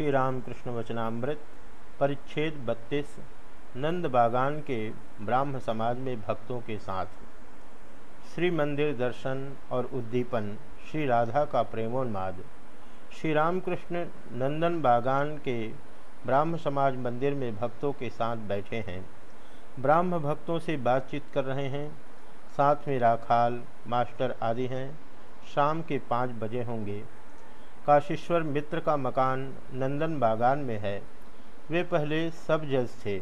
श्री रामकृष्ण वचनामृत, परिच्छेद बत्तीस, नंद बागान के ब्राह्म समाज में भक्तों के साथ। श्री मंदिर दर्शन और उद्दीपन, श्री राधा का प्रेमोन्माद। श्री रामकृष्ण नंदन बागान के ब्राह्म समाज मंदिर में भक्तों के साथ बैठे हैं। ब्राह्म भक्तों से बातचीत कर रहे हैं। साथ में राखाल, मास्टर आदि हैं। शाम के पाँच बजे होंगे। काशीश्वर मित्र का मकान नंदन बागान में है। वे पहले सब जज थे।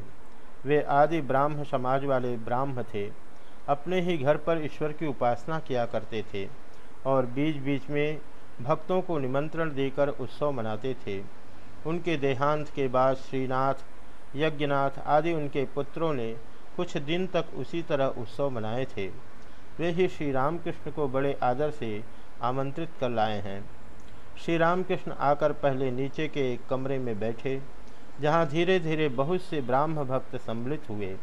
वे आदि ब्राह्म समाज वाले ब्राह्म थे। अपने ही घर पर ईश्वर की उपासना किया करते थे और बीच बीच में भक्तों को निमंत्रण देकर उत्सव मनाते थे। उनके देहांत के बाद श्रीनाथ, यज्ञनाथ आदि उनके पुत्रों ने कुछ दिन तक उसी तरह उत्सव मनाए थे। वे ही श्री रामकृष्ण को बड़े आदर से आमंत्रित कर लाए हैं। श्री रामकृष्ण आकर पहले नीचे के एक कमरे में बैठे, जहाँ धीरे धीरे बहुत से ब्राह्म भक्त सम्मिलित हुए।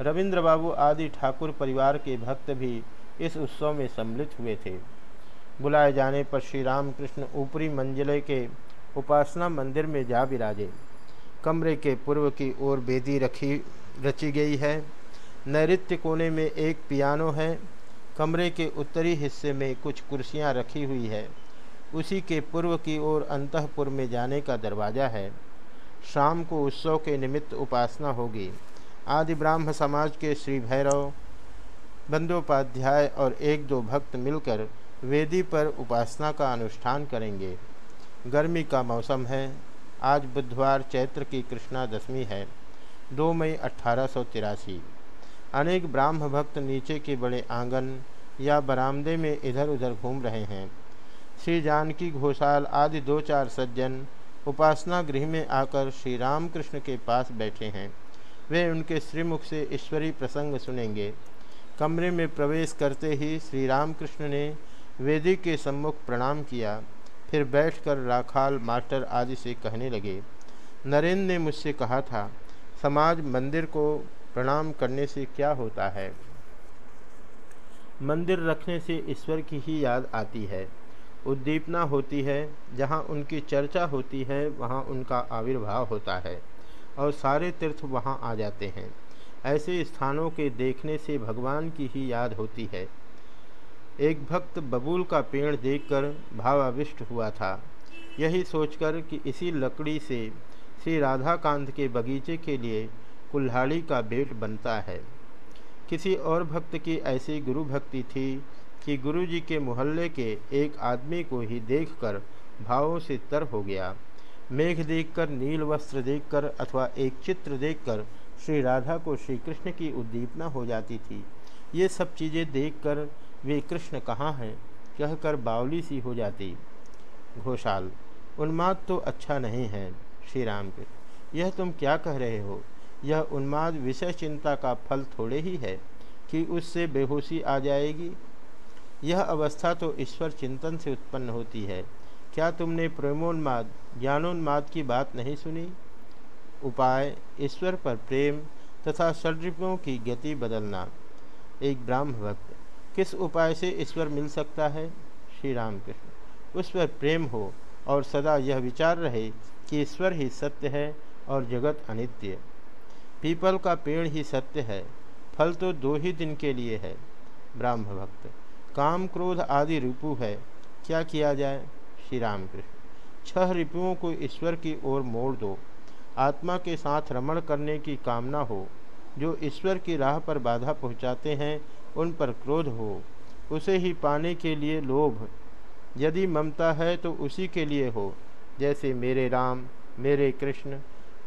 रविंद्र बाबू आदि ठाकुर परिवार के भक्त भी इस उत्सव में सम्मिलित हुए थे। बुलाए जाने पर श्री रामकृष्ण ऊपरी मंजिले के उपासना मंदिर में जा विराजे। कमरे के पूर्व की ओर बेदी रखी, रची गई है। नैत्य कोने में एक पियानो है। कमरे के उत्तरी हिस्से में कुछ कुर्सियाँ रखी हुई है। उसी के पूर्व की ओर अंतपुर में जाने का दरवाज़ा है। शाम को उत्सव के निमित्त उपासना होगी। आदि ब्राह्म समाज के श्री भैरव, बंदोपाध्याय और एक दो भक्त मिलकर वेदी पर उपासना का अनुष्ठान करेंगे। गर्मी का मौसम है। आज बुधवार चैत्र की कृष्णा दशमी है। दो मई अट्ठारह अनेक ब्राह्म भक्त नीचे के बड़े आँगन या बरामदे में इधर उधर घूम रहे हैं। श्री जानकी घोषाल आदि दो चार सज्जन उपासना गृह में आकर श्री रामकृष्ण के पास बैठे हैं। वे उनके श्रीमुख से ईश्वरी प्रसंग सुनेंगे। कमरे में प्रवेश करते ही श्री रामकृष्ण ने वेदी के सम्मुख प्रणाम किया। फिर बैठकर राखाल मास्टर आदि से कहने लगे, नरेंद्र ने मुझसे कहा था, समाज मंदिर को प्रणाम करने से क्या होता है? मंदिर रखने से ईश्वर की ही याद आती है। उद्दीपना होती है, जहाँ उनकी चर्चा होती है, वहाँ उनका आविर्भाव होता है और सारे तीर्थ वहाँ आ जाते हैं। ऐसे स्थानों के देखने से भगवान की ही याद होती है। एक भक्त बबूल का पेड़ देखकर भावाविष्ट हुआ था। यही सोचकर कि इसी लकड़ी से श्री राधाकांत के बगीचे के लिए कुल्हाड़ी का बेट बनता है। किसी और भक्त की ऐसी गुरु भक्ति थी कि गुरुजी के मोहल्ले के एक आदमी को ही देखकर भावों से तर हो गया। मेघ देखकर, नील वस्त्र देखकर अथवा एक चित्र देखकर श्री राधा को श्री कृष्ण की उद्दीपना हो जाती थी। ये सब चीज़ें देखकर वे कृष्ण कहाँ हैं? कहकर बावली सी हो जाती। घोषाल, उन्माद तो अच्छा नहीं है श्री राम के यह तुम क्या कह रहे हो? यह उन्माद विषय चिंता का फल थोड़े ही है कि उससे बेहोशी आ जाएगी यह अवस्था तो ईश्वर चिंतन से उत्पन्न होती है। क्या तुमने प्रेमोन्माद, ज्ञानोन्माद की बात नहीं सुनी? उपाय, ईश्वर पर प्रेम तथा षड्रिपों की गति बदलना। एक ब्राह्म भक्त किस उपाय से ईश्वर मिल सकता है? श्री राम कृष्ण उस पर प्रेम हो और सदा यह विचार रहे कि ईश्वर ही सत्य है और जगत अनित्य। पीपल का पेड़ ही सत्य है, फल तो दो ही दिन के लिए है। ब्राह्म भक्त काम क्रोध आदि रिपु है, क्या किया जाए? श्री राम कृष्ण छह रिपुओं को ईश्वर की ओर मोड़ दो। आत्मा के साथ रमण करने की कामना हो, जो ईश्वर की राह पर बाधा पहुंचाते हैं, उन पर क्रोध हो। उसे ही पाने के लिए लोभ। यदि ममता है तो उसी के लिए हो, जैसे मेरे राम, मेरे कृष्ण।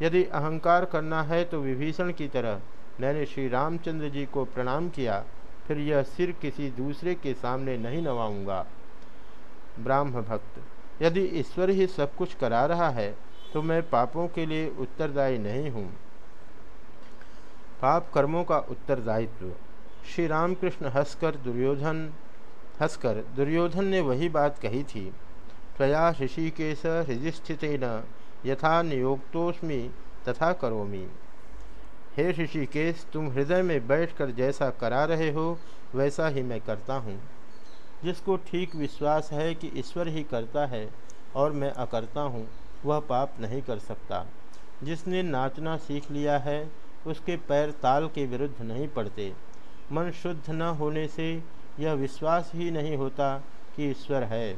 यदि अहंकार करना है तो विभीषण की तरह। मैंने श्री रामचंद्र जी को प्रणाम किया फिर यह सिर किसी दूसरे के सामने नहीं नवाऊँगा। ब्राह्म भक्त यदि ईश्वर ही सब कुछ करा रहा है तो मैं पापों के लिए उत्तरदायी नहीं हूँ। पाप कर्मों का उत्तरदायित्व। श्री रामकृष्ण हंसकर दुर्योधन हंसकर दुर्योधन ने वही बात कही थी। त्वया ऋषिकेश न यथा नियोक्तोस्मी तथा करोमी। हे ऋषिकेश, तुम हृदय में बैठकर जैसा करा रहे हो, वैसा ही मैं करता हूँ। जिसको ठीक विश्वास है कि ईश्वर ही करता है और मैं अकरता हूँ, वह पाप नहीं कर सकता। जिसने नाचना सीख लिया है, उसके पैर ताल के विरुद्ध नहीं पड़ते। मन शुद्ध न होने से यह विश्वास ही नहीं होता कि ईश्वर है।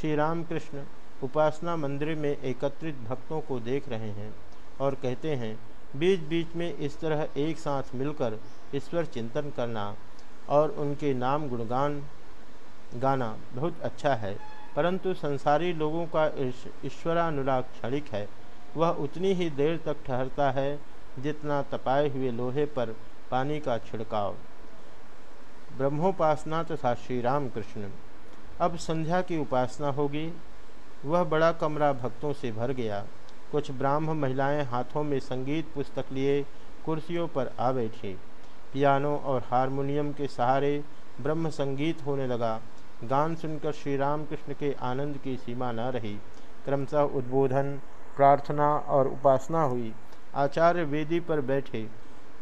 श्री रामकृष्ण उपासना मंदिर में एकत्रित भक्तों को देख रहे हैं और कहते हैं बीच बीच में इस तरह एक साथ मिलकर ईश्वर चिंतन करना और उनके नाम गुणगान गाना बहुत अच्छा है, परंतु संसारी लोगों का ईश्वरानुराग क्षणिक है। वह उतनी ही देर तक ठहरता है जितना तपाए हुए लोहे पर पानी का छिड़काव। ब्रह्मोपासना तथा श्री राम कृष्ण अब संध्या की उपासना होगी। वह बड़ा कमरा भक्तों से भर गया। कुछ ब्राह्म महिलाएँ हाथों में संगीत पुस्तक लिए कुर्सियों पर आ बैठी। पियानो और हारमोनियम के सहारे ब्रह्म संगीत होने लगा। गान सुनकर श्री राम कृष्ण के आनंद की सीमा न रही। क्रमशः उद्बोधन, प्रार्थना और उपासना हुई। आचार्य वेदी पर बैठे,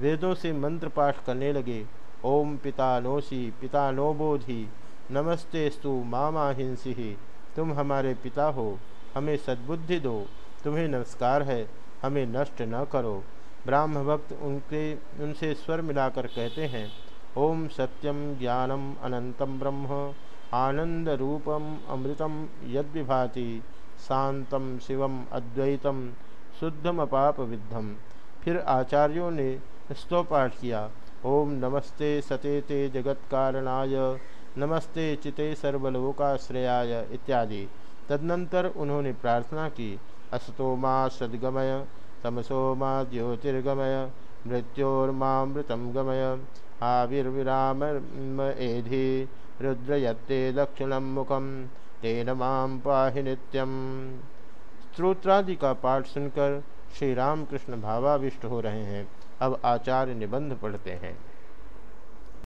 वेदों से मंत्र पाठ करने लगे। ओम पिता नोसी पिता नो बोधि नमस्ते स्तु, मामा हिंसी तुम हमारे पिता हो, हमें सद्बुद्धि दो। तुम्हें नमस्कार है, हमें नष्ट न करो। ब्राह्म भक्त उनके, उनसे स्वर मिलाकर कहते हैं, ओम सत्यम ज्ञानम अनंतम ब्रह्म आनंद रूपम अमृतम यद्विभाति शांतम शिवम अद्वैतम शुद्धम अपाप विद्धम फिर आचार्यों ने स्तोपाठ किया, ओम नमस्ते सते ते जगत कारणाय नमस्ते चिते सर्वलोकाश्रयाय इत्यादि। तदनंतर उन्होंने प्रार्थना की असतो मा सद्गमय, तमसो मा ज्योतिर्गमय मृत्योर्मामृतम गमय। आविर्विराम एधि रुद्रयत्ते दक्षिण मुखम तेन माम पाहि नित्यम स्त्रोत्रादि का पाठ सुनकर श्री रामकृष्ण भावाविष्ट हो रहे हैं। अब आचार्य निबंध पढ़ते हैं।